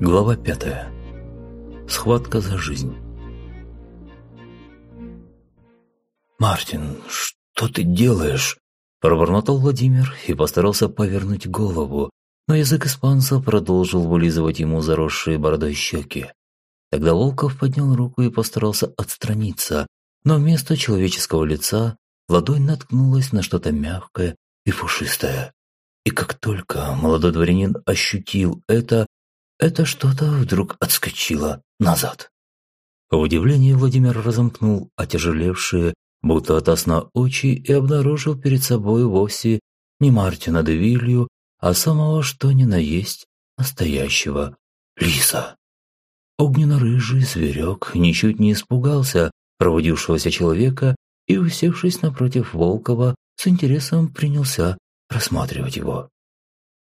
Глава пятая. Схватка за жизнь. «Мартин, что ты делаешь?» – пробормотал Владимир и постарался повернуть голову, но язык испанца продолжил вылизывать ему заросшие бородой щеки. Тогда Волков поднял руку и постарался отстраниться, но вместо человеческого лица ладонь наткнулась на что-то мягкое и пушистое. И как только молодой дворянин ощутил это, это что-то вдруг отскочило назад. В удивлении Владимир разомкнул отяжелевшие, будто от сна очи и обнаружил перед собой вовсе не Мартина де Вилью, а самого что ни на есть настоящего лиса. Огненно-рыжий зверек ничуть не испугался проводившегося человека и, усевшись напротив Волкова, с интересом принялся рассматривать его.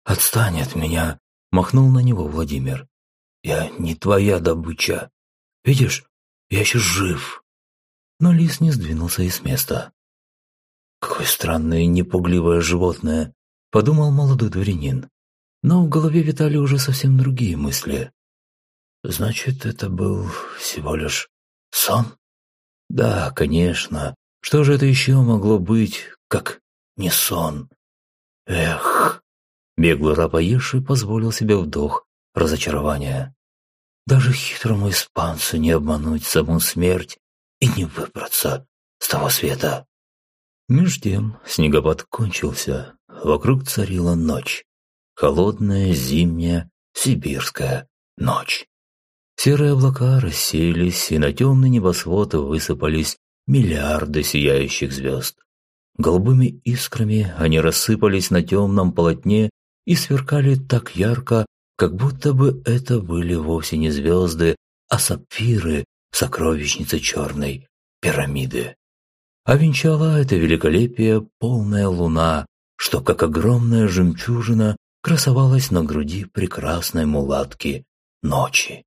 «Отстань от меня!» – махнул на него Владимир. «Я не твоя добыча. Видишь, я еще жив!» Но лис не сдвинулся и с места. «Какое странное непугливое животное!» – подумал молодой дворянин. Но в голове витали уже совсем другие мысли. «Значит, это был всего лишь сон?» «Да, конечно. Что же это еще могло быть, как не сон?» Эх, беглый рапоеший позволил себе вдох разочарования. Даже хитрому испанцу не обмануть саму смерть и не выбраться с того света. Меж тем снегопад кончился, вокруг царила ночь. Холодная, зимняя, сибирская ночь. Серые облака рассеялись, и на темный небосвод высыпались миллиарды сияющих звезд. Голубыми искрами они рассыпались на темном полотне и сверкали так ярко, как будто бы это были вовсе не звезды, а сапфиры сокровищницы черной пирамиды. А венчала это великолепие полная луна, что, как огромная жемчужина, красовалась на груди прекрасной мулатки ночи.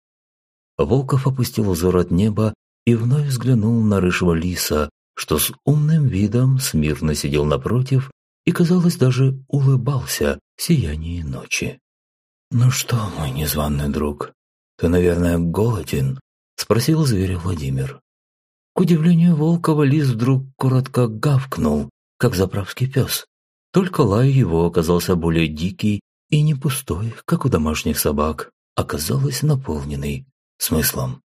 Волков опустил взор от неба и вновь взглянул на рыжего лиса, что с умным видом смирно сидел напротив и, казалось, даже улыбался сиянии ночи. «Ну что, мой незваный друг, ты, наверное, голоден?» – спросил зверя Владимир. К удивлению Волкова лис вдруг коротко гавкнул, как заправский пес. Только лай его оказался более дикий и не пустой, как у домашних собак, оказалось наполненный смыслом.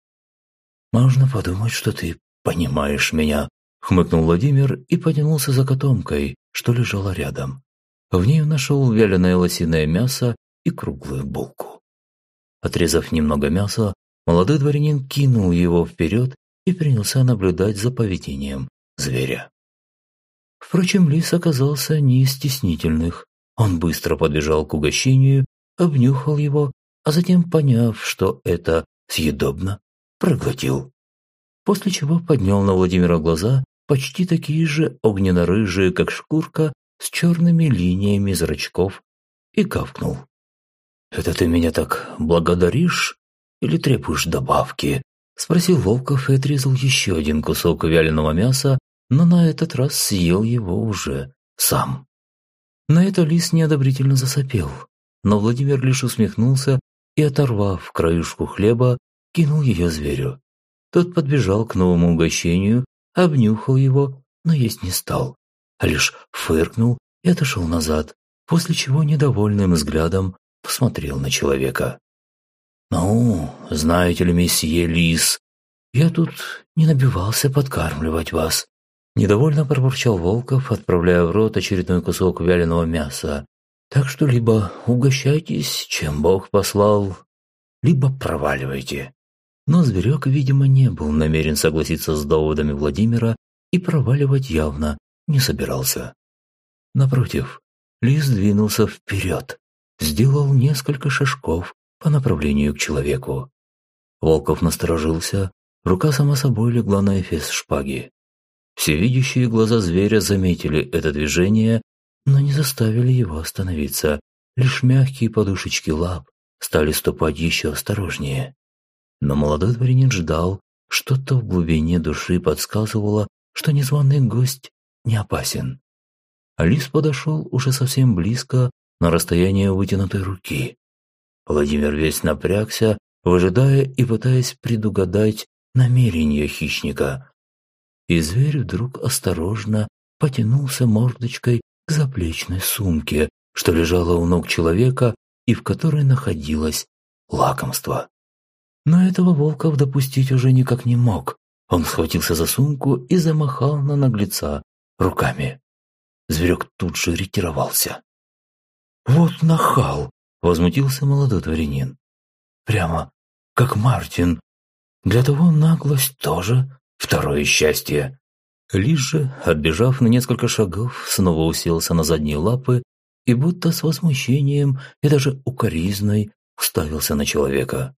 «Можно подумать, что ты понимаешь меня», Хмыкнул Владимир и потянулся за котомкой, что лежала рядом. В ней нашел вяленое лосиное мясо и круглую булку. Отрезав немного мяса, молодой дворянин кинул его вперед и принялся наблюдать за поведением зверя. Впрочем, лис оказался не из стеснительных. Он быстро подбежал к угощению, обнюхал его, а затем, поняв, что это съедобно, проглотил. После чего поднял на Владимира глаза почти такие же огненно-рыжие, как шкурка, с черными линиями зрачков, и гавкнул. «Это ты меня так благодаришь или требуешь добавки?» – спросил Волков и отрезал еще один кусок вяленого мяса, но на этот раз съел его уже сам. На это лис неодобрительно засопел, но Владимир лишь усмехнулся и, оторвав краюшку хлеба, кинул ее зверю. Тот подбежал к новому угощению обнюхал его, но есть не стал, лишь фыркнул и отошел назад, после чего недовольным взглядом посмотрел на человека. «Ну, знаете ли, месье Лис, я тут не набивался подкармливать вас», недовольно пробурчал Волков, отправляя в рот очередной кусок вяленого мяса. «Так что либо угощайтесь, чем Бог послал, либо проваливайте». Но зверек, видимо, не был намерен согласиться с доводами Владимира и проваливать явно не собирался. Напротив, лис двинулся вперед, сделал несколько шажков по направлению к человеку. Волков насторожился, рука сама собой легла на эфес шпаги. Всевидящие глаза зверя заметили это движение, но не заставили его остановиться. Лишь мягкие подушечки лап стали ступать еще осторожнее. Но молодой дворянин ждал, что-то в глубине души подсказывало, что незваный гость не опасен. Алис подошел уже совсем близко, на расстояние вытянутой руки. Владимир весь напрягся, выжидая и пытаясь предугадать намерения хищника. И зверь вдруг осторожно потянулся мордочкой к заплечной сумке, что лежала у ног человека и в которой находилось лакомство. Но этого Волков допустить уже никак не мог. Он схватился за сумку и замахал на наглеца руками. Зверек тут же ретировался. «Вот нахал!» – возмутился молодой дворянин. «Прямо как Мартин. Для того наглость тоже второе счастье». Лишь же, отбежав на несколько шагов, снова уселся на задние лапы и будто с возмущением и даже укоризной уставился на человека.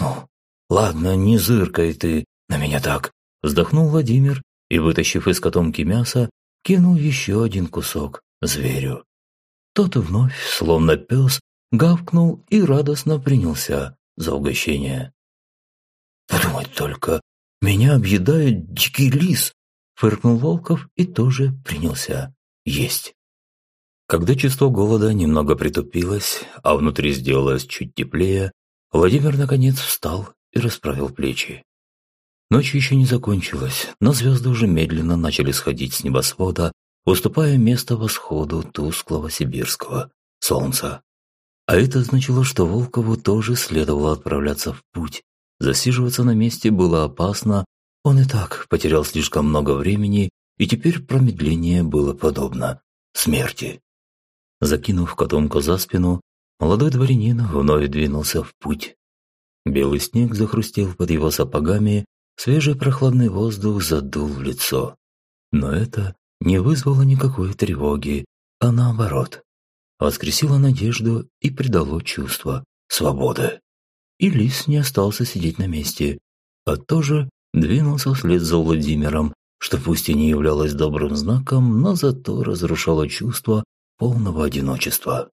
«Ну, ладно, не зыркай ты на меня так», – вздохнул Владимир и, вытащив из котомки мясо, кинул еще один кусок зверю. Тот вновь, словно пес, гавкнул и радостно принялся за угощение. «Подумать только, меня объедает дикий лис!» – фыркнул Волков и тоже принялся есть. Когда чувство голода немного притупилось, а внутри сделалось чуть теплее, Владимир наконец встал и расправил плечи. Ночь еще не закончилась, но звезды уже медленно начали сходить с небосвода, уступая место восходу тусклого сибирского солнца. А это значило, что Волкову тоже следовало отправляться в путь. Засиживаться на месте было опасно, он и так потерял слишком много времени, и теперь промедление было подобно смерти. Закинув котомку за спину, молодой дворянин вновь двинулся в путь. Белый снег захрустел под его сапогами, свежий прохладный воздух задул в лицо. Но это не вызвало никакой тревоги, а наоборот, воскресило надежду и придало чувство свободы. И лис не остался сидеть на месте, а тоже двинулся вслед за Владимиром, что пусть и не являлось добрым знаком, но зато разрушало чувство полного одиночества.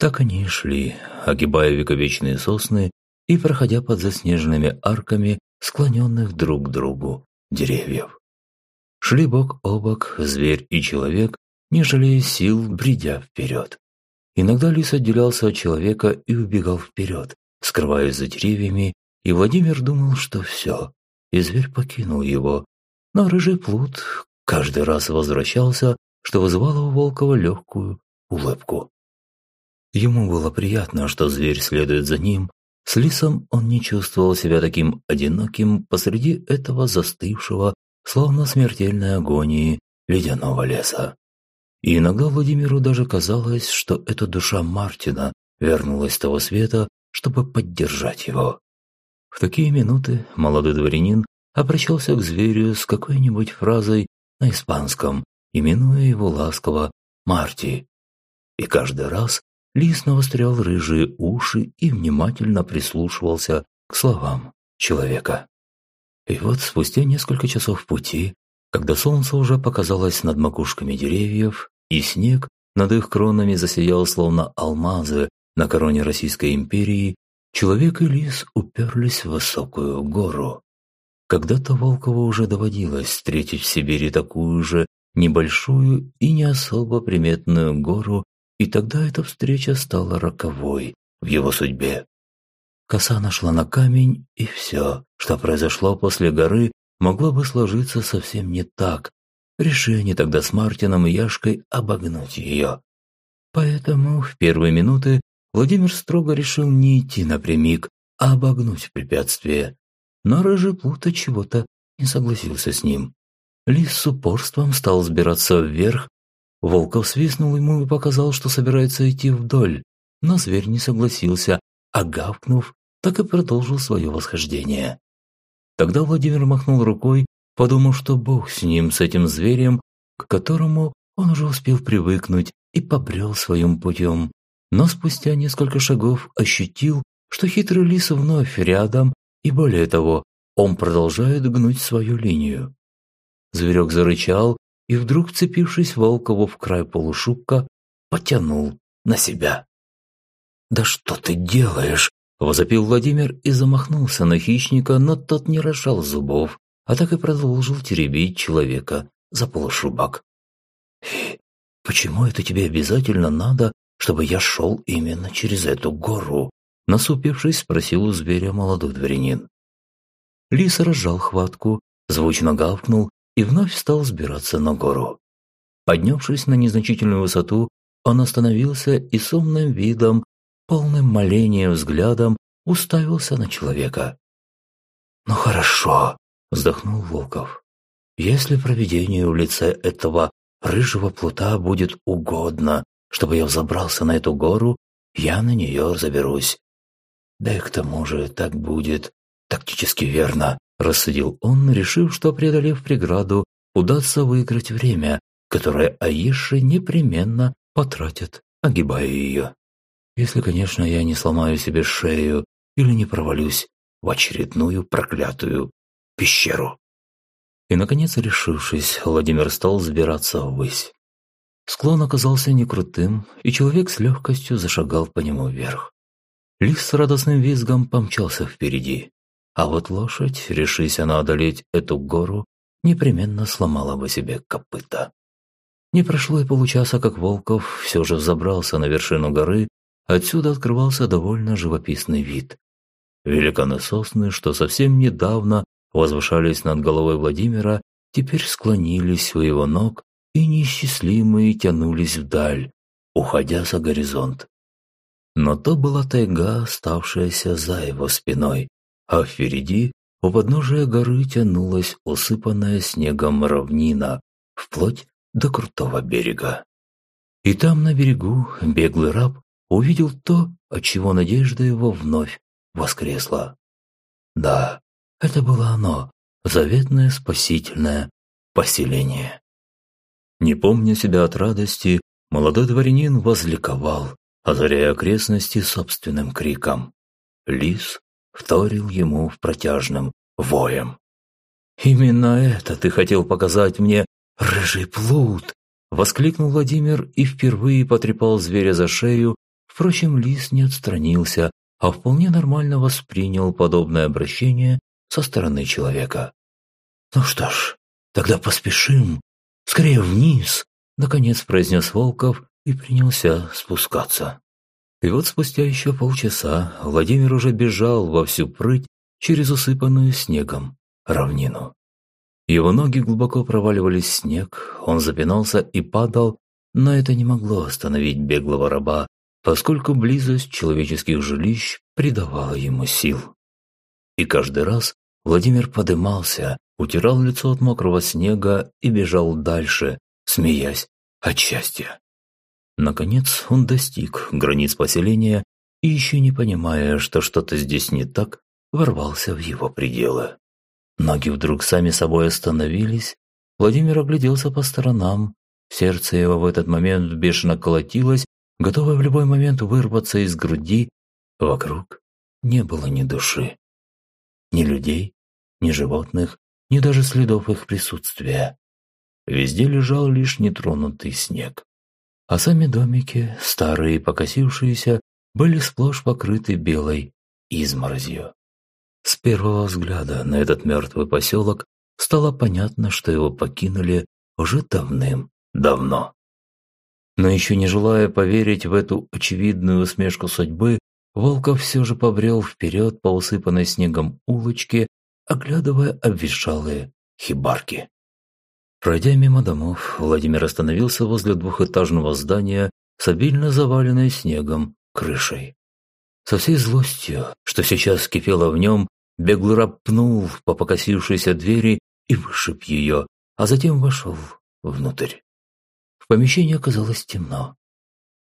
Так они и шли, огибая вековечные сосны и проходя под заснеженными арками склоненных друг к другу деревьев. Шли бок о бок зверь и человек, не жалея сил, бредя вперед. Иногда лис отделялся от человека и убегал вперед, скрываясь за деревьями, и Владимир думал, что все, и зверь покинул его. Но рыжий плут каждый раз возвращался что вызывало у Волкова легкую улыбку. Ему было приятно, что зверь следует за ним. С лисом он не чувствовал себя таким одиноким посреди этого застывшего, словно смертельной агонии, ледяного леса. И иногда Владимиру даже казалось, что эта душа Мартина вернулась с того света, чтобы поддержать его. В такие минуты молодой дворянин обращался к зверю с какой-нибудь фразой на испанском, именуя его ласково Марти. И каждый раз лис навострял рыжие уши и внимательно прислушивался к словам человека. И вот спустя несколько часов пути, когда солнце уже показалось над макушками деревьев, и снег над их кронами засиял словно алмазы на короне Российской империи, человек и лис уперлись в высокую гору. Когда-то Волкову уже доводилось встретить в Сибири такую же небольшую и не особо приметную гору, и тогда эта встреча стала роковой в его судьбе. Коса нашла на камень, и все, что произошло после горы, могло бы сложиться совсем не так. Решение тогда с Мартином и Яшкой обогнуть ее. Поэтому в первые минуты Владимир строго решил не идти напрямик, а обогнуть препятствие. Но рыжий плута чего-то не согласился с ним. Лис с упорством стал сбираться вверх. Волков свистнул ему и показал, что собирается идти вдоль, но зверь не согласился, а гавкнув, так и продолжил свое восхождение. Тогда Владимир махнул рукой, подумав, что бог с ним, с этим зверем, к которому он уже успел привыкнуть и побрел своим путем. Но спустя несколько шагов ощутил, что хитрый лис вновь рядом, и более того, он продолжает гнуть свою линию. Зверек зарычал и вдруг, вцепившись Волкову в край полушубка, потянул на себя. «Да что ты делаешь?» – возопил Владимир и замахнулся на хищника, но тот не рожал зубов, а так и продолжил теребить человека за полушубок. «И почему это тебе обязательно надо чтобы я шел именно через эту гору?» Насупившись, спросил у зверя молодой дворянин. Лис разжал хватку, звучно гавкнул и вновь стал сбираться на гору. Поднявшись на незначительную высоту, он остановился и с умным видом, полным моления взглядом, уставился на человека. «Ну хорошо», – вздохнул Волков. «Если провидению в лице этого рыжего плута будет угодно, чтобы я взобрался на эту гору, я на нее заберусь. Да и к тому же так будет тактически верно, рассудил он, решив, что, преодолев преграду, удастся выиграть время, которое Аиши непременно потратит, огибая ее. Если, конечно, я не сломаю себе шею или не провалюсь в очередную проклятую пещеру. И, наконец, решившись, Владимир стал взбираться ввысь. Склон оказался не крутым, и человек с легкостью зашагал по нему вверх. Лис с радостным визгом помчался впереди, а вот лошадь, решись она одолеть эту гору, непременно сломала бы себе копыта. Не прошло и получаса, как Волков все же взобрался на вершину горы, отсюда открывался довольно живописный вид. Великаны сосны, что совсем недавно возвышались над головой Владимира, теперь склонились у его ног и неисчислимые тянулись вдаль, уходя за горизонт. Но то была тайга, оставшаяся за его спиной, а впереди у подножия горы тянулась усыпанная снегом равнина, вплоть до крутого берега. И там на берегу беглый раб увидел то, от чего надежда его вновь воскресла. Да, это было оно, заветное спасительное поселение. Не помня себя от радости, молодой дворянин возликовал, озаряя окрестности собственным криком. Лис вторил ему в протяжном воем. «Именно это ты хотел показать мне, рыжий плут!» Воскликнул Владимир и впервые потрепал зверя за шею. Впрочем, лис не отстранился, а вполне нормально воспринял подобное обращение со стороны человека. «Ну что ж, тогда поспешим, скорее вниз!» Наконец произнес Волков и принялся спускаться. И вот спустя еще полчаса Владимир уже бежал во всю прыть через усыпанную снегом равнину. Его ноги глубоко проваливались в снег, он запинался и падал, но это не могло остановить беглого раба, поскольку близость человеческих жилищ придавала ему сил. И каждый раз Владимир подымался, утирал лицо от мокрого снега и бежал дальше, смеясь от счастья. Наконец он достиг границ поселения и, еще не понимая, что что-то здесь не так, ворвался в его пределы. Ноги вдруг сами собой остановились, Владимир огляделся по сторонам, сердце его в этот момент бешено колотилось, готовое в любой момент вырваться из груди, вокруг не было ни души, ни людей, ни животных, ни даже следов их присутствия. Везде лежал лишь нетронутый снег а сами домики, старые и покосившиеся, были сплошь покрыты белой изморозью. С первого взгляда на этот мертвый поселок стало понятно, что его покинули уже давным-давно. Но еще не желая поверить в эту очевидную усмешку судьбы, Волков все же побрел вперед по усыпанной снегом улочке, оглядывая обветшалые хибарки. Пройдя мимо домов, Владимир остановился возле двухэтажного здания с обильно заваленной снегом крышей. Со всей злостью, что сейчас кипело в нем, беглый раб пнул по покосившейся двери и вышиб ее, а затем вошел внутрь. В помещении оказалось темно.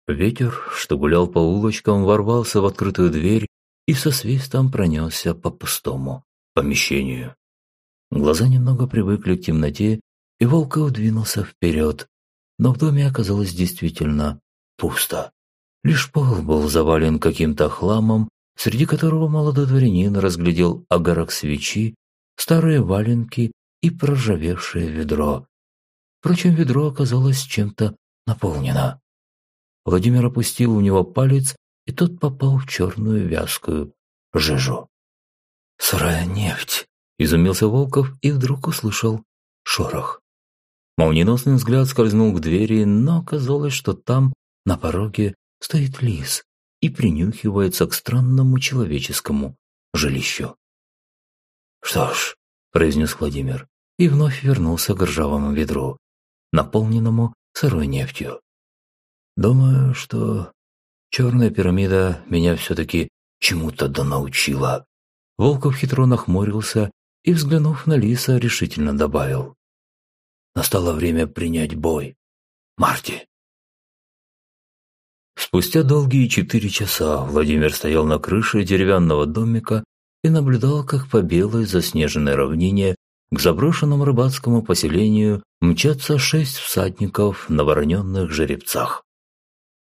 Ветер, что гулял по улочкам, ворвался в открытую дверь и со свистом пронесся по пустому помещению. Глаза немного привыкли к темноте и Волков двинулся вперед, но в доме оказалось действительно пусто. Лишь пол был завален каким-то хламом, среди которого молодой дворянин разглядел огарок свечи, старые валенки и проржавевшее ведро. Впрочем, ведро оказалось чем-то наполнено. Владимир опустил у него палец, и тот попал в черную вязкую жижу. «Сырая нефть!» – изумился Волков и вдруг услышал шорох. Молниеносный взгляд скользнул к двери, но оказалось, что там, на пороге, стоит лис и принюхивается к странному человеческому жилищу. «Что ж», – произнес Владимир, и вновь вернулся к ржавому ведру, наполненному сырой нефтью. «Думаю, что черная пирамида меня все-таки чему-то да научила». Волков хитро нахмурился и, взглянув на Лиса, решительно добавил. «Настало время принять бой. Марти!» Спустя долгие четыре часа Владимир стоял на крыше деревянного домика и наблюдал, как по белой заснеженной равнине к заброшенному рыбацкому поселению мчатся шесть всадников на вороненных жеребцах.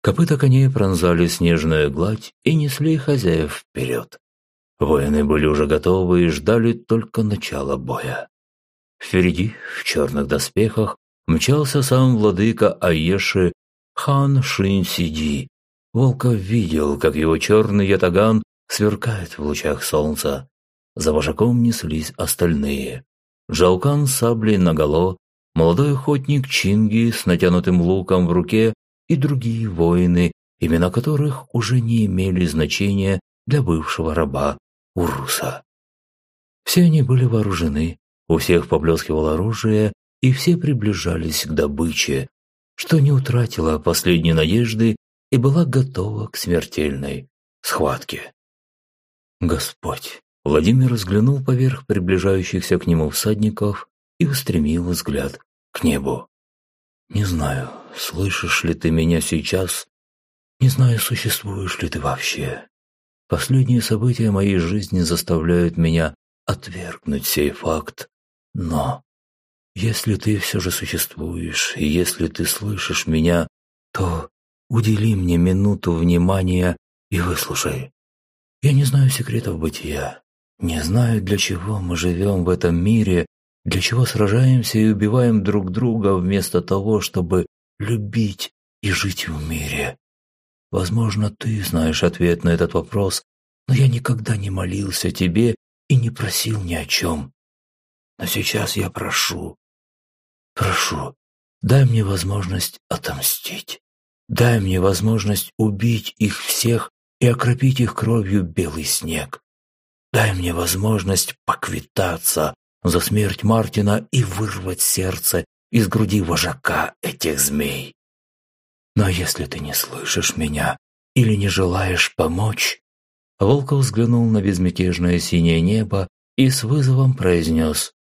Копыта коней пронзали снежную гладь и несли хозяев вперед. Воины были уже готовы и ждали только начала боя. Впереди, в черных доспехах, мчался сам владыка Аеши хан Шинсиди. Волков видел, как его черный ятаган сверкает в лучах солнца. За вожаком неслись остальные. Жалкан с саблей наголо, молодой охотник Чинги с натянутым луком в руке и другие воины, имена которых уже не имели значения для бывшего раба Уруса. Все они были вооружены, у всех поблескивало оружие, и все приближались к добыче, что не утратила последней надежды и была готова к смертельной схватке. Господь! Владимир взглянул поверх приближающихся к нему всадников и устремил взгляд к небу. «Не знаю, слышишь ли ты меня сейчас, не знаю, существуешь ли ты вообще. Последние события моей жизни заставляют меня отвергнуть сей факт, но если ты все же существуешь, и если ты слышишь меня, то удели мне минуту внимания и выслушай. Я не знаю секретов бытия, не знаю, для чего мы живем в этом мире, для чего сражаемся и убиваем друг друга вместо того, чтобы любить и жить в мире. Возможно, ты знаешь ответ на этот вопрос, но я никогда не молился тебе и не просил ни о чем. Но сейчас я прошу, прошу, дай мне возможность отомстить. Дай мне возможность убить их всех и окропить их кровью белый снег. Дай мне возможность поквитаться за смерть Мартина и вырвать сердце из груди вожака этих змей. Но если ты не слышишь меня или не желаешь помочь, Волков взглянул на безмятежное синее небо и с вызовом произнес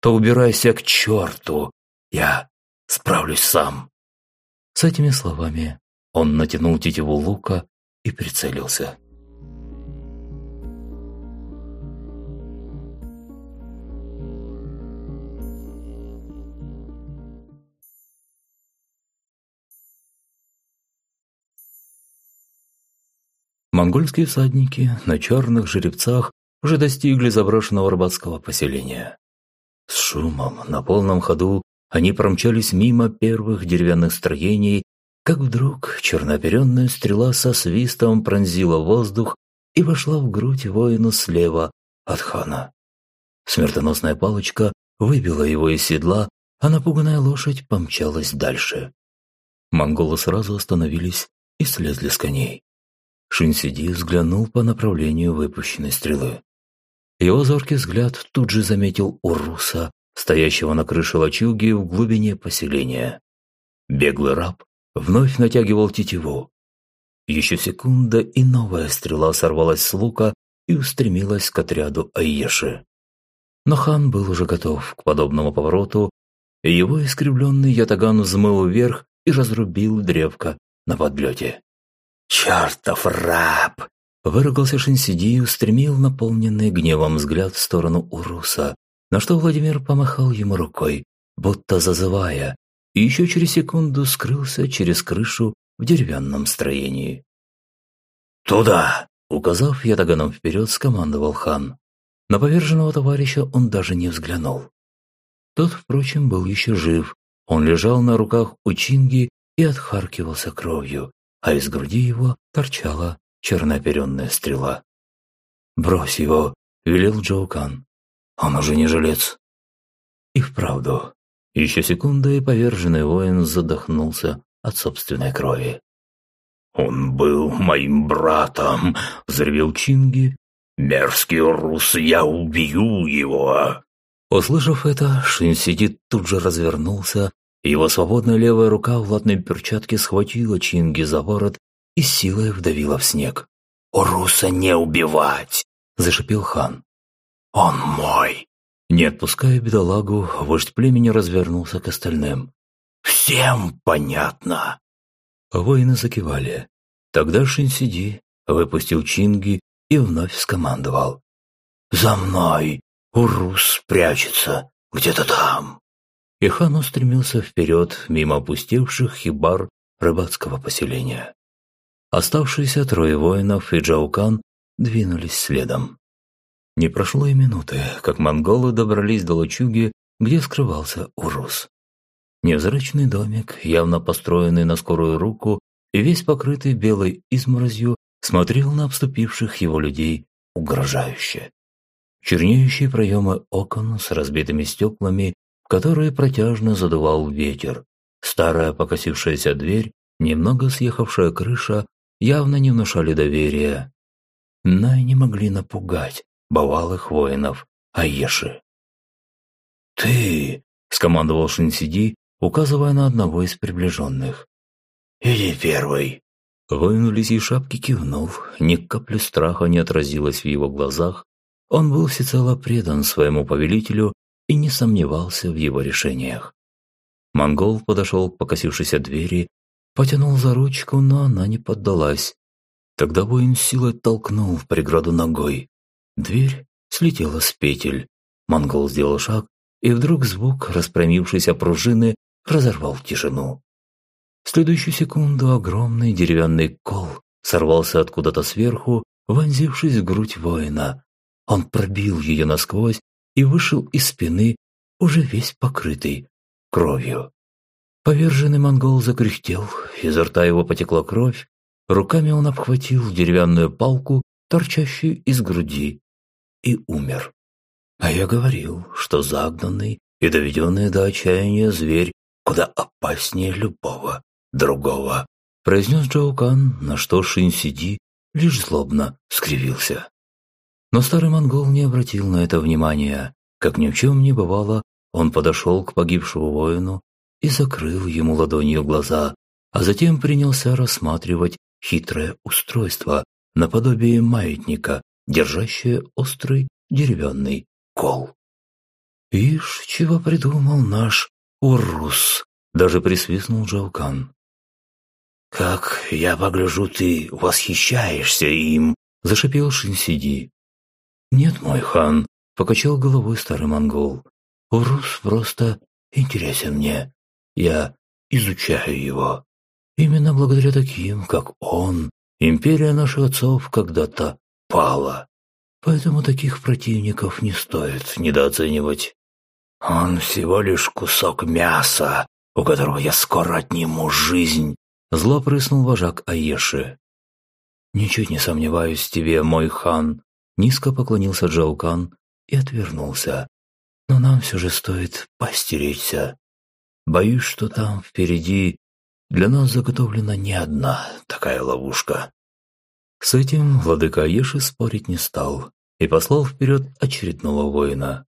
«То убирайся к черту, я справлюсь сам». С этими словами он натянул тетиву лука и прицелился. Монгольские всадники на черных жеребцах уже достигли заброшенного рыбацкого поселения. С шумом на полном ходу они промчались мимо первых деревянных строений, как вдруг чернооперенная стрела со свистом пронзила воздух и вошла в грудь воину слева от хана. Смертоносная палочка выбила его из седла, а напуганная лошадь помчалась дальше. Монголы сразу остановились и слезли с коней. Шинсиди взглянул по направлению выпущенной стрелы. Его зоркий взгляд тут же заметил Уруса, стоящего на крыше лачуги в глубине поселения. Беглый раб вновь натягивал тетиву. Еще секунда, и новая стрела сорвалась с лука и устремилась к отряду Айеши. Но хан был уже готов к подобному повороту, и его искривленный ятаган взмыл вверх и разрубил древко на подлете. «Чертов раб!» Выругался Шинсиди и устремил наполненный гневом взгляд в сторону Уруса, на что Владимир помахал ему рукой, будто зазывая, и еще через секунду скрылся через крышу в деревянном строении. «Туда!» – указав ятаганом вперед, скомандовал хан. На поверженного товарища он даже не взглянул. Тот, впрочем, был еще жив. Он лежал на руках у Чинги и отхаркивался кровью, а из груди его торчала чернооперенная стрела. «Брось его!» – велел Джоукан. «Он уже не жилец!» И вправду, еще секунда, и поверженный воин задохнулся от собственной крови. «Он был моим братом!» – взревел Чинги. «Мерзкий рус, я убью его!» Услышав это, Шинсиди тут же развернулся, его свободная левая рука в латной перчатке схватила Чинги за ворот и силой вдавила в снег. «Уруса не убивать!» – зашипел хан. «Он мой!» Не отпуская бедолагу, вождь племени развернулся к остальным. «Всем понятно!» Воины закивали. Тогда Шинсиди выпустил Чинги и вновь скомандовал. «За мной! Урус прячется где-то там!» И хан устремился вперед мимо опустевших хибар рыбацкого поселения. Оставшиеся трое воинов и Джаукан двинулись следом. Не прошло и минуты, как монголы добрались до лачуги, где скрывался Урус. Невзрачный домик, явно построенный на скорую руку и весь покрытый белой изморозью, смотрел на обступивших его людей угрожающе. Чернеющие проемы окон с разбитыми стеклами, в которые протяжно задувал ветер, старая покосившаяся дверь, немного съехавшая крыша явно не внушали доверия, но и не могли напугать бывалых воинов Аеши. «Ты!» – скомандовал Шинсиди, указывая на одного из приближенных. «Иди первый!» Воин в лисьей шапке кивнул, ни капли страха не отразилось в его глазах. Он был всецело предан своему повелителю и не сомневался в его решениях. Монгол подошел к покосившейся двери Потянул за ручку, но она не поддалась. Тогда воин силой толкнул в преграду ногой. Дверь слетела с петель. Монгол сделал шаг, и вдруг звук распрямившейся пружины разорвал тишину. В следующую секунду огромный деревянный кол сорвался откуда-то сверху, вонзившись в грудь воина. Он пробил ее насквозь и вышел из спины, уже весь покрытый кровью. Поверженный монгол закряхтел, изо рта его потекла кровь, руками он обхватил деревянную палку, торчащую из груди, и умер. А я говорил, что загнанный и доведенный до отчаяния зверь куда опаснее любого другого, произнес Джоукан, на что Шинсиди лишь злобно скривился. Но старый монгол не обратил на это внимания. Как ни в чем не бывало, он подошел к погибшему воину, и закрыл ему ладонью глаза, а затем принялся рассматривать хитрое устройство наподобие маятника, держащее острый деревянный кол. «Ишь, чего придумал наш Урус!» – даже присвистнул Джаукан. «Как я погляжу, ты восхищаешься им!» – зашипел Шинсиди. «Нет, мой хан!» – покачал головой старый монгол. «Урус просто интересен мне. Я изучаю его. Именно благодаря таким, как он, империя наших отцов когда-то пала. Поэтому таких противников не стоит недооценивать. Он всего лишь кусок мяса, у которого я скоро отниму жизнь, зло прыснул вожак Аеши. «Ничуть не сомневаюсь тебе, мой хан», низко поклонился Джаукан и отвернулся. «Но нам все же стоит постеречься. Боюсь, что там впереди для нас заготовлена не одна такая ловушка. С этим владыка Аеши спорить не стал и послал вперед очередного воина.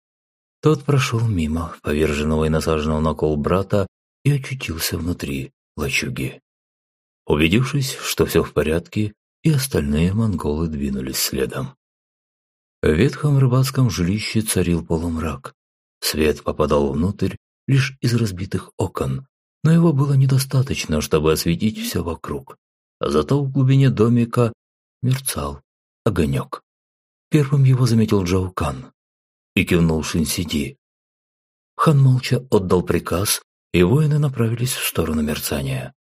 Тот прошел мимо поверженного и насаженного на кол брата и очутился внутри лачуги. Убедившись, что все в порядке, и остальные монголы двинулись следом. В ветхом рыбацком жилище царил полумрак. Свет попадал внутрь лишь из разбитых окон, но его было недостаточно, чтобы осветить все вокруг. А зато в глубине домика мерцал огонек. Первым его заметил Джаукан и кивнул Шинсиди. Хан молча отдал приказ, и воины направились в сторону мерцания.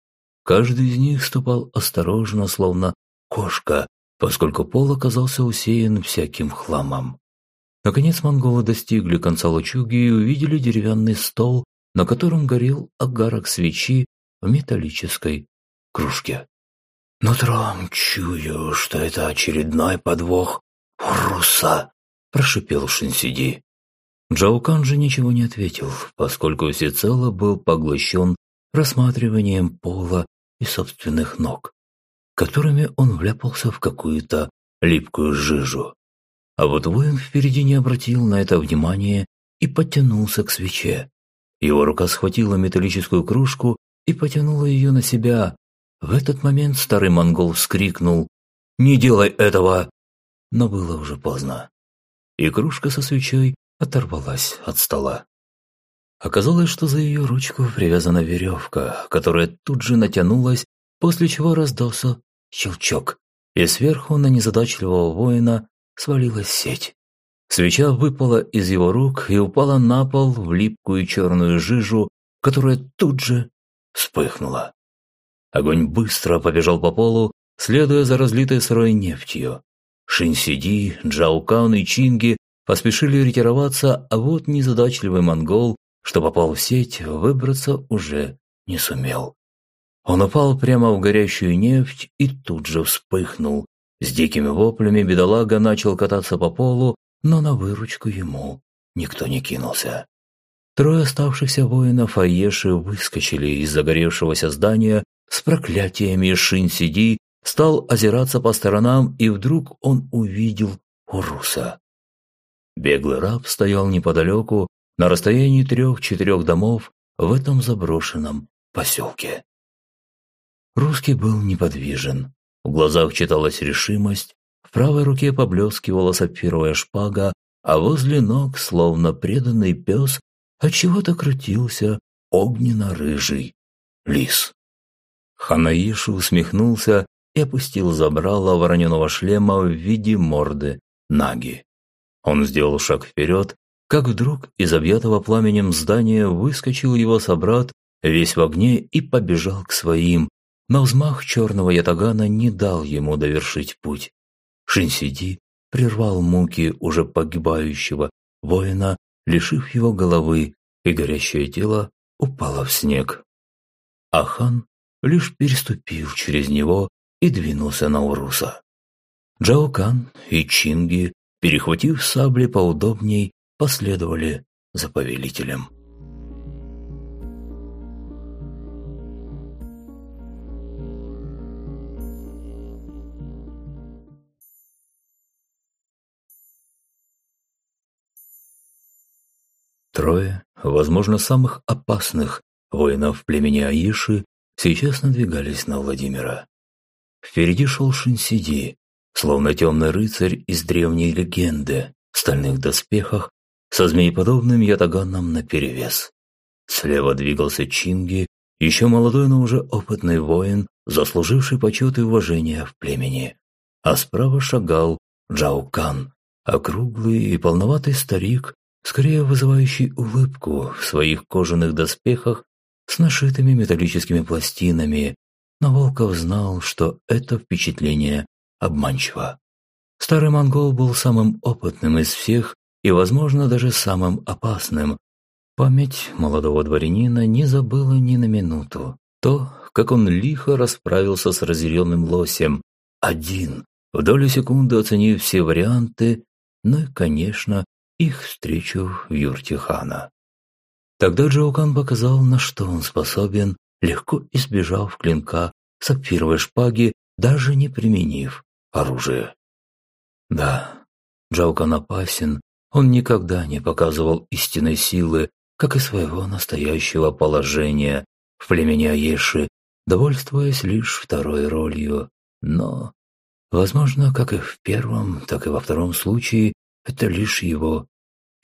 Каждый из них ступал осторожно, словно кошка, поскольку пол оказался усеян всяким хламом. Наконец монголы достигли конца лачуги и увидели деревянный стол, на котором горел огарок свечи в металлической кружке. «Нутром чую, что это очередной подвох Уруса», – прошипел Шинсиди. Джаукан же ничего не ответил, поскольку всецело был поглощен рассматриванием пола и собственных ног. которыми он вляпался в какую-то липкую жижу. А вот воин впереди не обратил на это внимания и потянулся к свече. Его рука схватила металлическую кружку и потянула ее на себя. В этот момент старый монгол вскрикнул «Не делай этого!» Но было уже поздно. И кружка со свечой оторвалась от стола. Оказалось, что за ее ручку привязана веревка, которая тут же натянулась, после чего раздался щелчок, и сверху на незадачливого воина свалилась сеть. Свеча выпала из его рук и упала на пол в липкую черную жижу, которая тут же вспыхнула. Огонь быстро побежал по полу, следуя за разлитой сырой нефтью. Шинсиди, Джаукан и Чинги поспешили ретироваться, а вот незадачливый монгол, что попал в сеть, выбраться уже не сумел. Он упал прямо в горящую нефть и тут же вспыхнул. С дикими воплями бедолага начал кататься по полу, но на выручку ему никто не кинулся. Трое оставшихся воинов Аеши выскочили из загоревшегося здания с проклятиями Шин-Сиди, стал озираться по сторонам, и вдруг он увидел Уруса. Беглый раб стоял неподалеку, на расстоянии трех-четырех домов в этом заброшенном поселке. Русский был неподвижен. В глазах читалась решимость, в правой руке поблескивала сапфировая шпага, а возле ног, словно преданный пес, отчего-то крутился огненно-рыжий лис. Ханаишу усмехнулся и опустил забрало вороненого шлема в виде морды Наги. Он сделал шаг вперед, как вдруг из объятого пламенем здания выскочил его собрат, весь в огне, и побежал к своим, но взмах черного ятагана не дал ему довершить путь. Шинсиди прервал муки уже погибающего воина, лишив его головы, и горящее тело упало в снег. А хан лишь переступил через него и двинулся на Уруса. Джаокан и Чинги, перехватив сабли поудобней, последовали за повелителем. Трое, возможно, самых опасных воинов племени Аиши сейчас надвигались на Владимира. Впереди шел Шинсиди, словно темный рыцарь из древней легенды, в стальных доспехах, со змееподобным ятаганом наперевес. Слева двигался Чинги, еще молодой, но уже опытный воин, заслуживший почет и уважение в племени. А справа шагал Джаукан, округлый и полноватый старик скорее вызывающий улыбку в своих кожаных доспехах с нашитыми металлическими пластинами, но Волков знал, что это впечатление обманчиво. Старый монгол был самым опытным из всех и, возможно, даже самым опасным. Память молодого дворянина не забыла ни на минуту то, как он лихо расправился с разъяренным лосем. Один, в долю секунды оценив все варианты, ну и, конечно, их встречу в юрте хана. Тогда Джоукан показал, на что он способен, легко избежав клинка сапфировой шпаги, даже не применив оружие. Да, Джаукан опасен, он никогда не показывал истинной силы, как и своего настоящего положения в племени Аеши, довольствуясь лишь второй ролью. Но, возможно, как и в первом, так и во втором случае, это лишь его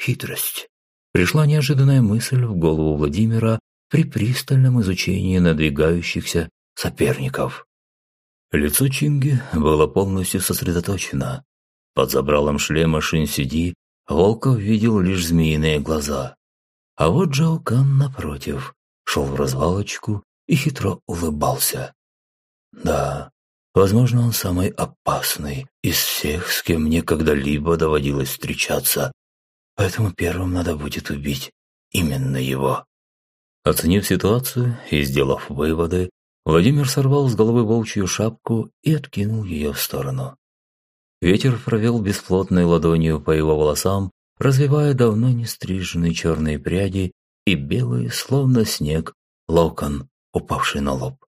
хитрость. Пришла неожиданная мысль в голову Владимира при пристальном изучении надвигающихся соперников. Лицо Чинги было полностью сосредоточено. Под забралом шлема Шинсиди Волков видел лишь змеиные глаза. А вот Джаукан, напротив, шел в развалочку и хитро улыбался. Да, Возможно, он самый опасный из всех, с кем мне когда-либо доводилось встречаться. Поэтому первым надо будет убить именно его. Оценив ситуацию и сделав выводы, Владимир сорвал с головы волчью шапку и откинул ее в сторону. Ветер провел бесплотной ладонью по его волосам, развивая давно не стриженные черные пряди и белые, словно снег, локон, упавший на лоб.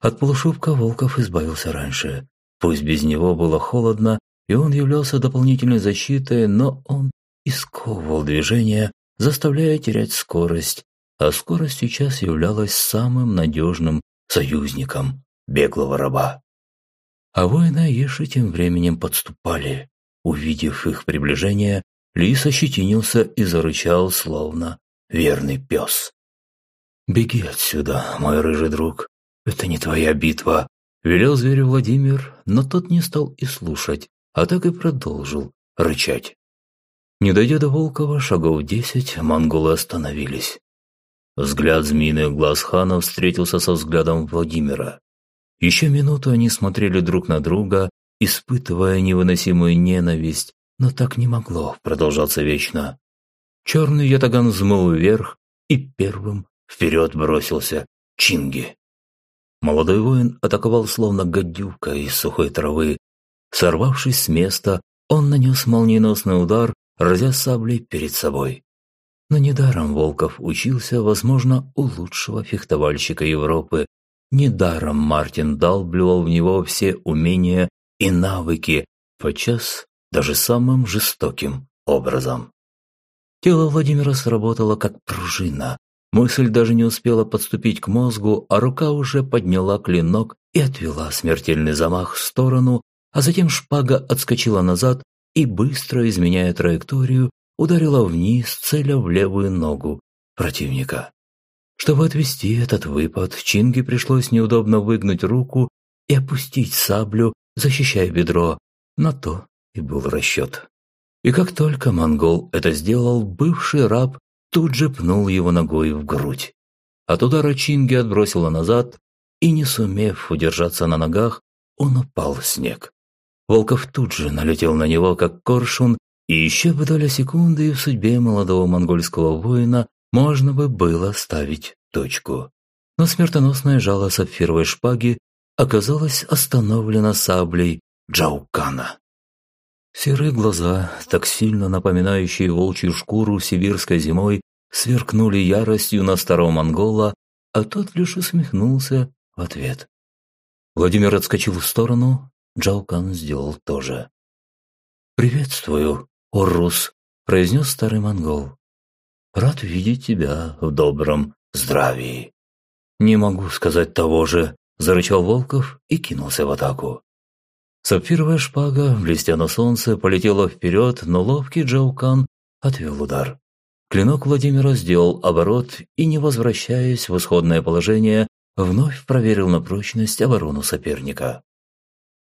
От полушубка Волков избавился раньше. Пусть без него было холодно, и он являлся дополнительной защитой, но он исковывал движение, заставляя терять скорость, а скорость сейчас являлась самым надежным союзником беглого раба. А воины Аиши тем временем подступали. Увидев их приближение, лис ощетинился и зарычал, словно верный пес. «Беги отсюда, мой рыжий друг, это не твоя битва», – велел зверю Владимир, но тот не стал и слушать, а так и продолжил рычать. Не дойдя до Волкова шагов десять, монголы остановились. Взгляд змеиных глаз хана встретился со взглядом Владимира. Еще минуту они смотрели друг на друга, испытывая невыносимую ненависть, но так не могло продолжаться вечно. Черный ятаган взмыл вверх и первым вперед бросился Чинги. Молодой воин атаковал словно гадюка из сухой травы. Сорвавшись с места, он нанес молниеносный удар, разя саблей перед собой. Но недаром Волков учился, возможно, у лучшего фехтовальщика Европы. Недаром Мартин долбливал в него все умения и навыки, подчас даже самым жестоким образом. Тело Владимира сработало как пружина. Мысль даже не успела подступить к мозгу, а рука уже подняла клинок и отвела смертельный замах в сторону, а затем шпага отскочила назад и, быстро изменяя траекторию, ударила вниз, целя в левую ногу противника. Чтобы отвести этот выпад, Чинге пришлось неудобно выгнуть руку и опустить саблю, защищая бедро. На то и был расчет. И как только монгол это сделал, бывший раб тут же пнул его ногой в грудь. От удара Чинги отбросило назад, и, не сумев удержаться на ногах, он упал в снег. Волков тут же налетел на него, как коршун, и еще бы доля секунды, в судьбе молодого монгольского воина можно бы было ставить точку. Но смертоносное жало сапфировой шпаги оказалось остановлено саблей Джаукана. Серые глаза, так сильно напоминающие волчью шкуру сибирской зимой, сверкнули яростью на старого монгола, а тот лишь усмехнулся в ответ. Владимир отскочил в сторону, Джаукан сделал то же. «Приветствую, Оррус», – произнес старый монгол. «Рад видеть тебя в добром здравии». «Не могу сказать того же», – зарычал Волков и кинулся в атаку. Сапфировая шпага, блестя на солнце, полетела вперед, но ловкий Джаукан отвел удар. Клинок Владимира сделал оборот и, не возвращаясь в исходное положение, вновь проверил на прочность оборону соперника.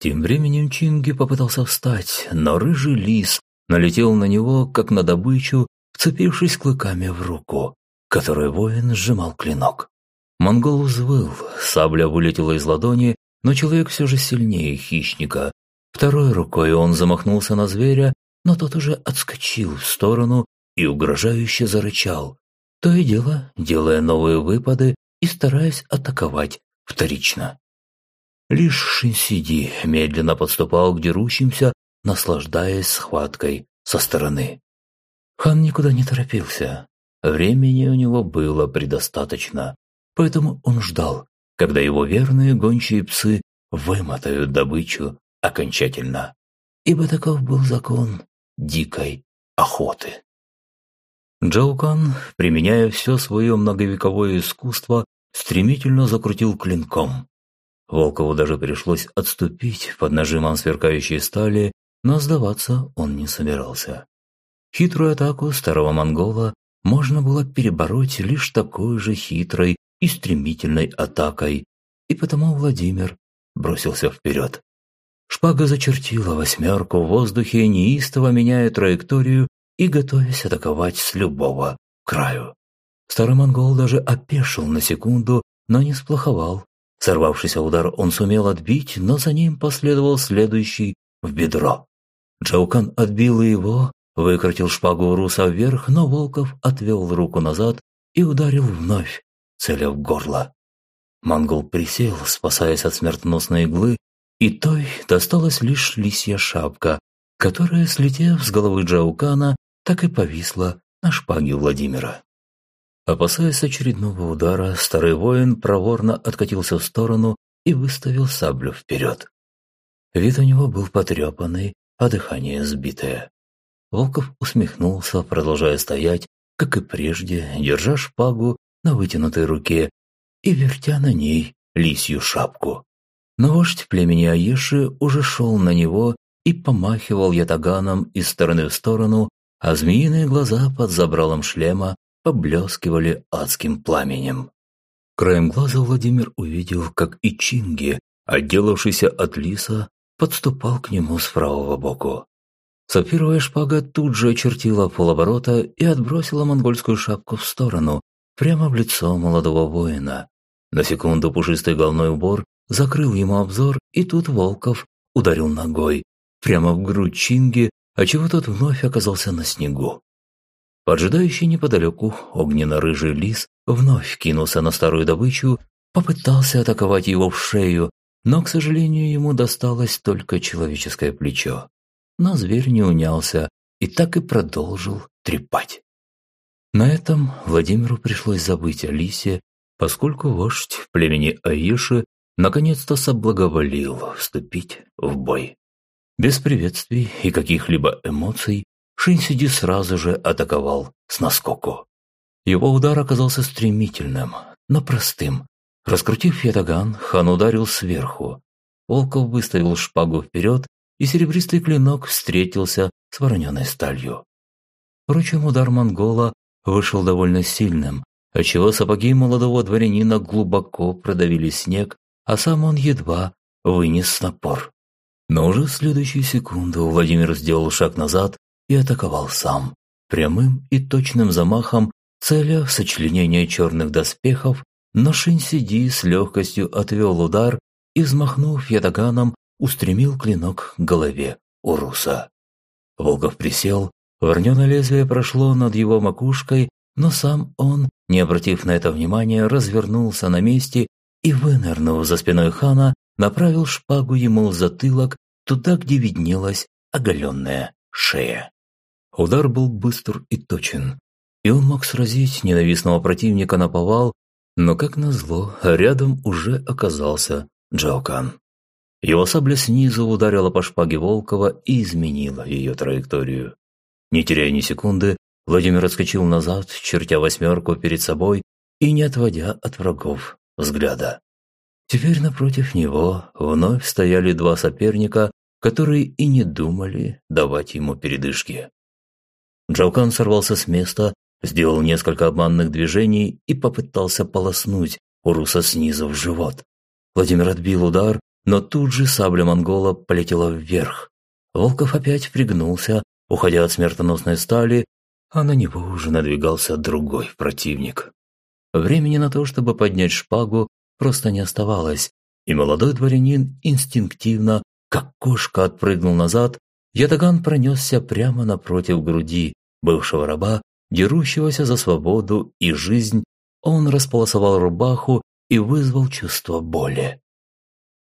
Тем временем Чинги попытался встать, но рыжий лис налетел на него, как на добычу, вцепившись клыками в руку, которой воин сжимал клинок. Монгол взвыл, сабля вылетела из ладони, но человек все же сильнее хищника. Второй рукой он замахнулся на зверя, но тот уже отскочил в сторону и угрожающе зарычал, то и дело делая новые выпады и стараясь атаковать вторично. Лишь Шинсиди медленно подступал к дерущимся, наслаждаясь схваткой со стороны. Хан никуда не торопился. Времени у него было предостаточно, поэтому он ждал, когда его верные гончие псы вымотают добычу окончательно. Ибо таков был закон дикой охоты. Джаукан, применяя все свое многовековое искусство, стремительно закрутил клинком. Волкову даже пришлось отступить под нажимом сверкающей стали, но сдаваться он не собирался. Хитрую атаку старого монгола можно было перебороть лишь такой же хитрой и стремительной атакой, и потому Владимир бросился вперед. Шпага зачертила восьмерку в воздухе, неистово меняя траекторию и готовясь атаковать с любого краю. Старый монгол даже опешил на секунду, но не сплоховал. Сорвавшийся удар он сумел отбить, но за ним последовал следующий в бедро. Джаукан отбил его, выкрутил шпагу Руса вверх, но Волков отвел руку назад и ударил вновь целя в горло. Монгол присел, спасаясь от смертоносной иглы, и той досталась лишь лисья шапка, которая, слетев с головы Джаукана, так и повисла на шпаге Владимира. Опасаясь очередного удара, старый воин проворно откатился в сторону и выставил саблю вперед. Вид у него был потрепанный, а дыхание сбитое. Волков усмехнулся, продолжая стоять, как и прежде, держа шпагу на вытянутой руке и вертя на ней лисью шапку. Но вождь племени Аеши уже шел на него и помахивал ятаганом из стороны в сторону, а змеиные глаза под забралом шлема поблескивали адским пламенем. Краем глаза Владимир увидел, как и Чинги, отделавшийся от лиса, подступал к нему с правого боку. Сапфировая шпага тут же очертила полоборота и отбросила монгольскую шапку в сторону, прямо в лицо молодого воина. На секунду пушистый головной убор закрыл ему обзор, и тут Волков ударил ногой, прямо в грудь Чинги, отчего тот вновь оказался на снегу. Поджидающий неподалеку огненно-рыжий лис вновь кинулся на старую добычу, попытался атаковать его в шею, но, к сожалению, ему досталось только человеческое плечо. Но зверь не унялся и так и продолжил трепать. На этом Владимиру пришлось забыть о лисе, поскольку вождь племени Аиши наконец-то соблаговолил вступить в бой. Без приветствий и каких-либо эмоций Шинсиди сразу же атаковал с наскоку. Его удар оказался стремительным, но простым, Раскрутив ятаган, хан ударил сверху. Волков выставил шпагу вперед, и серебристый клинок встретился с вороненой сталью. Впрочем, удар монгола вышел довольно сильным, отчего сапоги молодого дворянина глубоко продавили снег, а сам он едва вынес напор. Но уже в следующую секунду Владимир сделал шаг назад и атаковал сам, прямым и точным замахом, целя в сочленение черных доспехов но Шинсиди с легкостью отвел удар и, взмахнув ятаганом, устремил клинок к голове Уруса. Волков присел, вороненое лезвие прошло над его макушкой, но сам он, не обратив на это внимания, развернулся на месте и, вынырнув за спиной хана, направил шпагу ему в затылок, туда, где виднелась оголенная шея. Удар был быстр и точен, и он мог сразить ненавистного противника на повал, но, как назло, рядом уже оказался Джаокан. Его сабля снизу ударила по шпаге Волкова и изменила ее траекторию. Не теряя ни секунды, Владимир отскочил назад, чертя восьмерку перед собой и не отводя от врагов взгляда. Теперь напротив него вновь стояли два соперника, которые и не думали давать ему передышки. Джаукан сорвался с места сделал несколько обманных движений и попытался полоснуть Уруса снизу в живот. Владимир отбил удар, но тут же сабля монгола полетела вверх. Волков опять пригнулся, уходя от смертоносной стали, а на него уже надвигался другой противник. Времени на то, чтобы поднять шпагу, просто не оставалось, и молодой дворянин инстинктивно, как кошка, отпрыгнул назад, ятаган пронесся прямо напротив груди бывшего раба дерущегося за свободу и жизнь, он располосовал рубаху и вызвал чувство боли.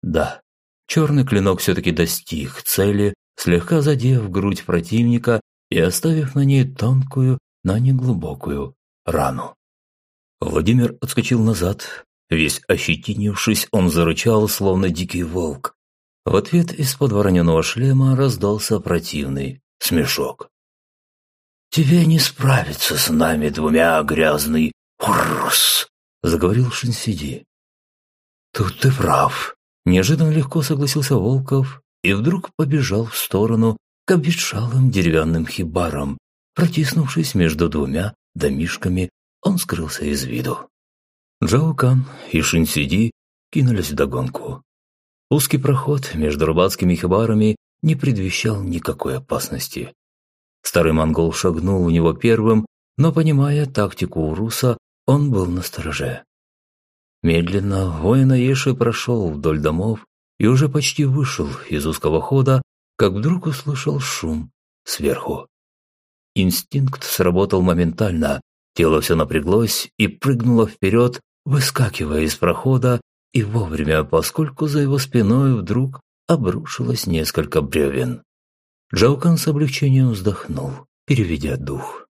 Да, черный клинок все-таки достиг цели, слегка задев грудь противника и оставив на ней тонкую, но не глубокую рану. Владимир отскочил назад. Весь ощетинившись, он зарычал, словно дикий волк. В ответ из-под вороненого шлема раздался противный смешок. «Тебе не справиться с нами двумя, грязный урс!» – заговорил Шинсиди. «Тут ты прав», – неожиданно легко согласился Волков и вдруг побежал в сторону к обветшалым деревянным хибарам. Протиснувшись между двумя домишками, он скрылся из виду. Джаукан и Шинсиди кинулись вдогонку. Узкий проход между рыбацкими хибарами не предвещал никакой опасности. Старый монгол шагнул в него первым, но, понимая тактику Уруса, он был настороже. Медленно воин Аеши прошел вдоль домов и уже почти вышел из узкого хода, как вдруг услышал шум сверху. Инстинкт сработал моментально, тело все напряглось и прыгнуло вперед, выскакивая из прохода, и вовремя, поскольку за его спиной вдруг обрушилось несколько бревен. Джаукан с облегчением вздохнул, переведя дух.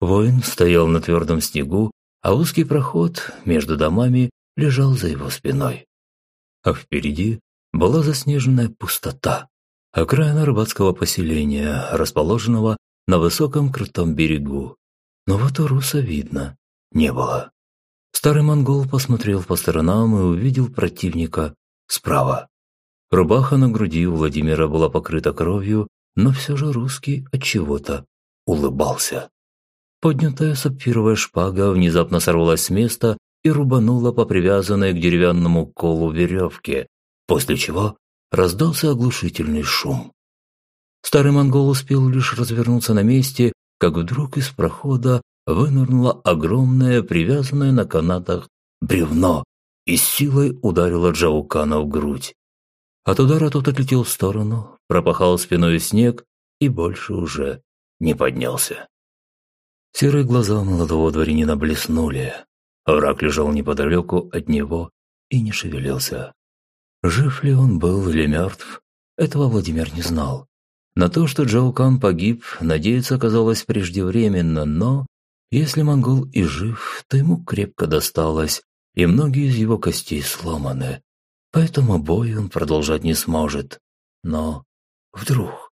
Воин стоял на твердом снегу, а узкий проход между домами лежал за его спиной. а впереди была заснеженная пустота, окраина рыбацкого поселения, расположенного на высоком крутом берегу. Но вот Уруса видно не было. Старый монгол посмотрел по сторонам и увидел противника справа. Рубаха на груди у Владимира была покрыта кровью, но все же русский от чего-то улыбался. Поднятая сапфировая шпага внезапно сорвалась с места и рубанула по привязанной к деревянному колу веревке, после чего раздался оглушительный шум. Старый монгол успел лишь развернуться на месте, как вдруг из прохода вынырнуло огромное, привязанное на канатах, бревно и с силой ударило Джаукана в грудь. От удара тот отлетел в сторону, пропахал спиной снег и больше уже не поднялся. Серые глаза молодого дворянина блеснули. Враг лежал неподалеку от него и не шевелился. Жив ли он был или мертв, этого Владимир не знал. На то, что Джаукан погиб, надеяться казалось преждевременно, но если монгол и жив, то ему крепко досталось, и многие из его костей сломаны. Поэтому бой он продолжать не сможет. Но вдруг...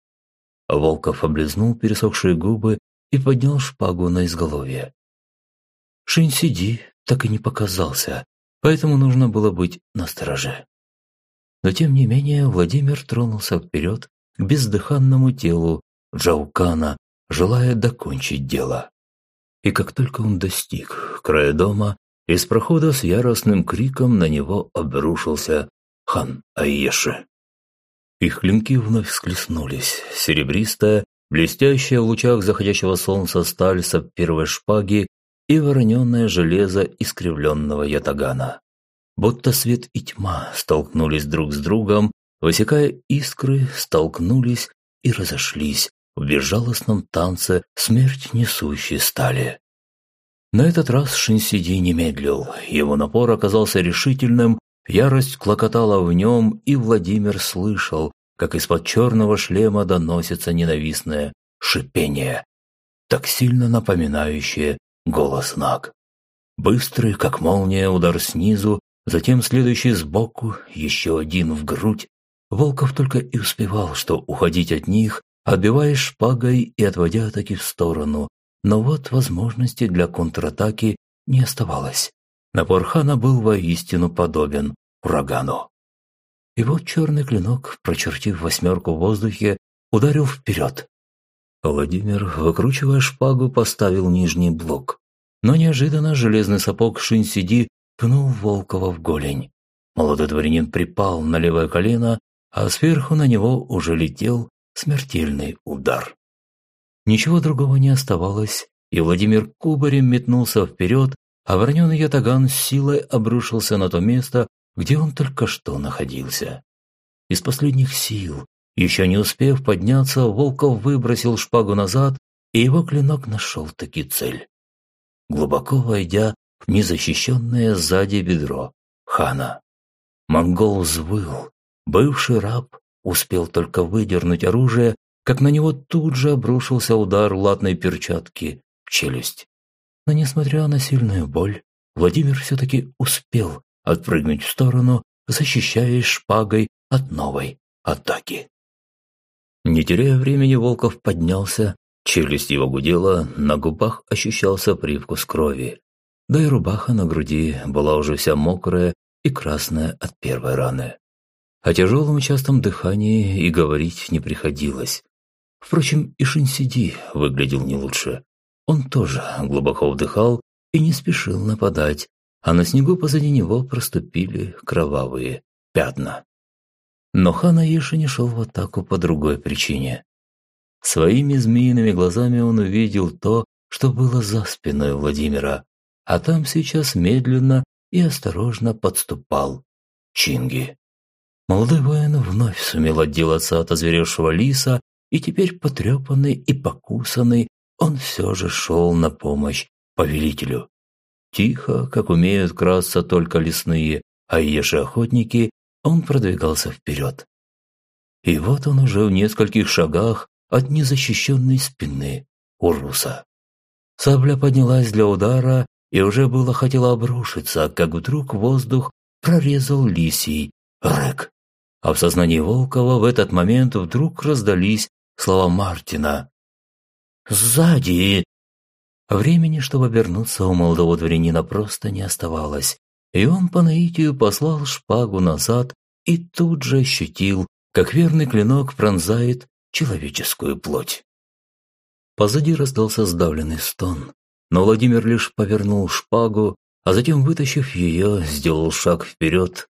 Волков облизнул пересохшие губы и поднял шпагу на изголовье. Шинсиди так и не показался, поэтому нужно было быть настороже. Но тем не менее Владимир тронулся вперед к бездыханному телу Джаукана, желая докончить дело. И как только он достиг края дома, из прохода с яростным криком на него обрушился хан Аеши. Их клинки вновь склеснулись, серебристая, блестящая в лучах заходящего солнца сталь сапфировой шпаги и вороненное железо искривленного ятагана. Будто свет и тьма столкнулись друг с другом, высекая искры, столкнулись и разошлись в безжалостном танце смерть несущей стали. На этот раз Шинсиди не медлил, его напор оказался решительным, ярость клокотала в нем, и Владимир слышал, как из-под черного шлема доносится ненавистное шипение, так сильно напоминающее голос Наг. Быстрый, как молния, удар снизу, затем следующий сбоку, еще один в грудь. Волков только и успевал, что уходить от них, отбиваясь шпагой и отводя атаки в сторону. Но вот возможности для контратаки не оставалось. Напор хана был воистину подобен урагану. И вот черный клинок, прочертив восьмерку в воздухе, ударил вперед. Владимир, выкручивая шпагу, поставил нижний блок. Но неожиданно железный сапог Шинсиди пнул Волкова в голень. Молодой дворянин припал на левое колено, а сверху на него уже летел смертельный удар. Ничего другого не оставалось, и Владимир кубарем метнулся вперед, а вороненый ятаган с силой обрушился на то место, где он только что находился. Из последних сил, еще не успев подняться, Волков выбросил шпагу назад, и его клинок нашел таки цель. Глубоко войдя в незащищенное сзади бедро хана. Монгол взвыл. Бывший раб успел только выдернуть оружие, как на него тут же обрушился удар латной перчатки в челюсть. Но несмотря на сильную боль, Владимир все-таки успел отпрыгнуть в сторону, защищаясь шпагой от новой атаки. Не теряя времени, Волков поднялся, челюсть его гудела, на губах ощущался привкус крови. Да и рубаха на груди была уже вся мокрая и красная от первой раны. О тяжелом частом дыхании и говорить не приходилось. Впрочем, и Шинсиди выглядел не лучше. Он тоже глубоко вдыхал и не спешил нападать, а на снегу позади него проступили кровавые пятна. Но хан Аиша не шел в атаку по другой причине. Своими змеиными глазами он увидел то, что было за спиной Владимира, а там сейчас медленно и осторожно подступал Чинги. Молодой воин вновь сумел отделаться от озверевшего лиса, и теперь потрепанный и покусанный, он все же шел на помощь повелителю. Тихо, как умеют красться только лесные, а еши-охотники, он продвигался вперед. И вот он уже в нескольких шагах от незащищенной спины Уруса. Сабля поднялась для удара и уже было хотела обрушиться, как вдруг воздух прорезал лисий рык. А в сознании Волкова в этот момент вдруг раздались слова Мартина. «Сзади!» Времени, чтобы вернуться у молодого дворянина, просто не оставалось, и он по наитию послал шпагу назад и тут же ощутил, как верный клинок пронзает человеческую плоть. Позади раздался сдавленный стон, но Владимир лишь повернул шпагу, а затем, вытащив ее, сделал шаг вперед.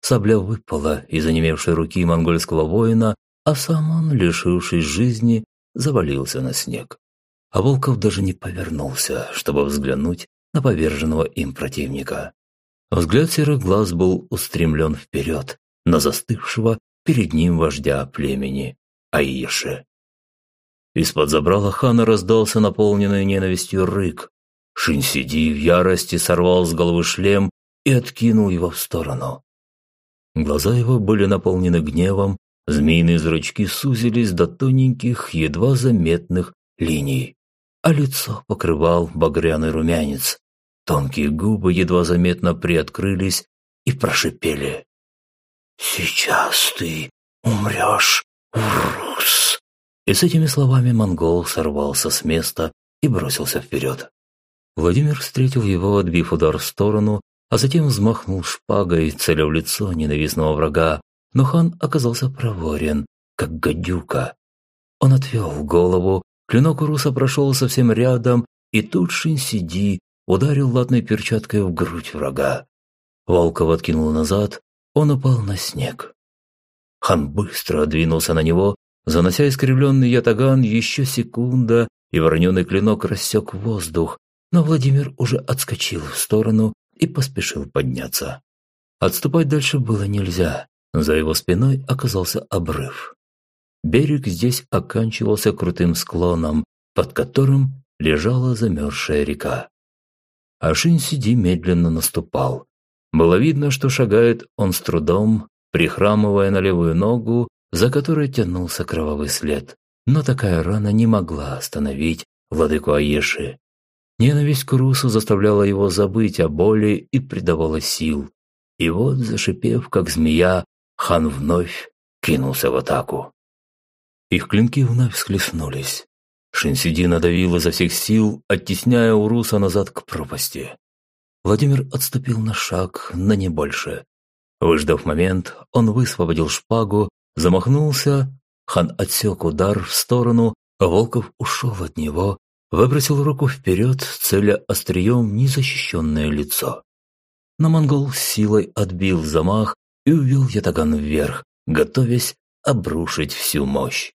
Сабля выпала из онемевшей руки монгольского воина, а сам он, лишившись жизни, завалился на снег. А Волков даже не повернулся, чтобы взглянуть на поверженного им противника. Взгляд серых глаз был устремлен вперед, на застывшего перед ним вождя племени Аиши. Из-под забрала хана раздался наполненный ненавистью рык. Шинсиди в ярости сорвал с головы шлем и откинул его в сторону. Глаза его были наполнены гневом, змеиные зрачки сузились до тоненьких, едва заметных линий, а лицо покрывал багряный румянец. Тонкие губы едва заметно приоткрылись и прошипели. «Сейчас ты умрешь, Урус!» И с этими словами монгол сорвался с места и бросился вперед. Владимир встретил его, отбив удар в сторону, а затем взмахнул шпагой, целя в лицо ненавистного врага, но хан оказался проворен, как гадюка. Он отвел голову, клинок Уруса прошел совсем рядом, и тут Шинсиди ударил латной перчаткой в грудь врага. Волков откинул назад, он упал на снег. Хан быстро двинулся на него, занося искривленный ятаган еще секунда, и вороненый клинок рассек воздух, но Владимир уже отскочил в сторону и поспешил подняться. Отступать дальше было нельзя, за его спиной оказался обрыв. Берег здесь оканчивался крутым склоном, под которым лежала замерзшая река. А Шинсиди медленно наступал. Было видно, что шагает он с трудом, прихрамывая на левую ногу, за которой тянулся кровавый след. Но такая рана не могла остановить владыку Аеши. Ненависть к Русу заставляла его забыть о боли и придавала сил. И вот, зашипев, как змея, хан вновь кинулся в атаку. Их клинки вновь схлестнулись. Шинсиди надавил изо всех сил, оттесняя Уруса назад к пропасти. Владимир отступил на шаг, на не больше. Выждав момент, он высвободил шпагу, замахнулся, хан отсек удар в сторону, а Волков ушел от него, выбросил руку вперед, целя острием незащищенное лицо. Но монгол силой отбил замах и увел ятаган вверх, готовясь обрушить всю мощь.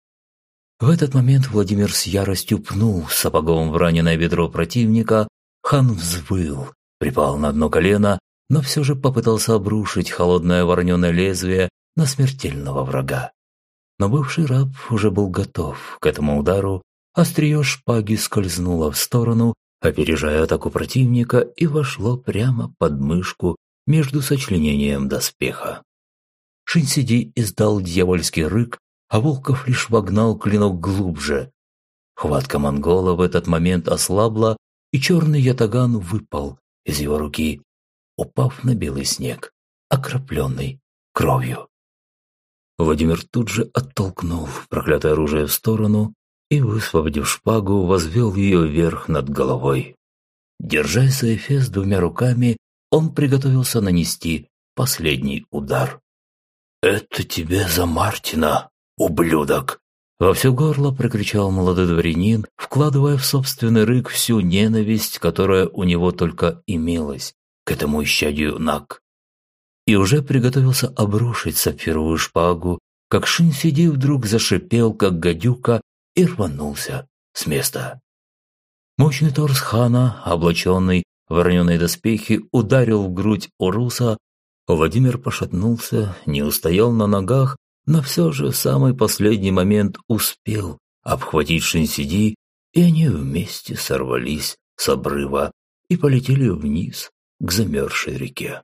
В этот момент Владимир с яростью пнул сапогом в раненое бедро противника, хан взвыл, припал на дно колено, но все же попытался обрушить холодное вороненое лезвие на смертельного врага. Но бывший раб уже был готов к этому удару Острие шпаги скользнуло в сторону, опережая атаку противника и вошло прямо под мышку между сочленением доспеха. Шинсиди издал дьявольский рык, а Волков лишь вогнал клинок глубже. Хватка монгола в этот момент ослабла, и черный ятаган выпал из его руки, упав на белый снег, окропленный кровью. Владимир тут же оттолкнул проклятое оружие в сторону и, высвободив шпагу, возвел ее вверх над головой. Держась за эфес двумя руками, он приготовился нанести последний удар. «Это тебе за Мартина, ублюдок!» Во все горло прокричал молодой дворянин, вкладывая в собственный рык всю ненависть, которая у него только имелась к этому исчадию Нак. И уже приготовился обрушить сапфировую шпагу, как Шинфиди вдруг зашипел, как гадюка, и рванулся с места. Мощный торс хана, облаченный в вороненые доспехи, ударил в грудь Уруса. Владимир пошатнулся, не устоял на ногах, но все же в самый последний момент успел обхватить Шинсиди, и они вместе сорвались с обрыва и полетели вниз к замерзшей реке.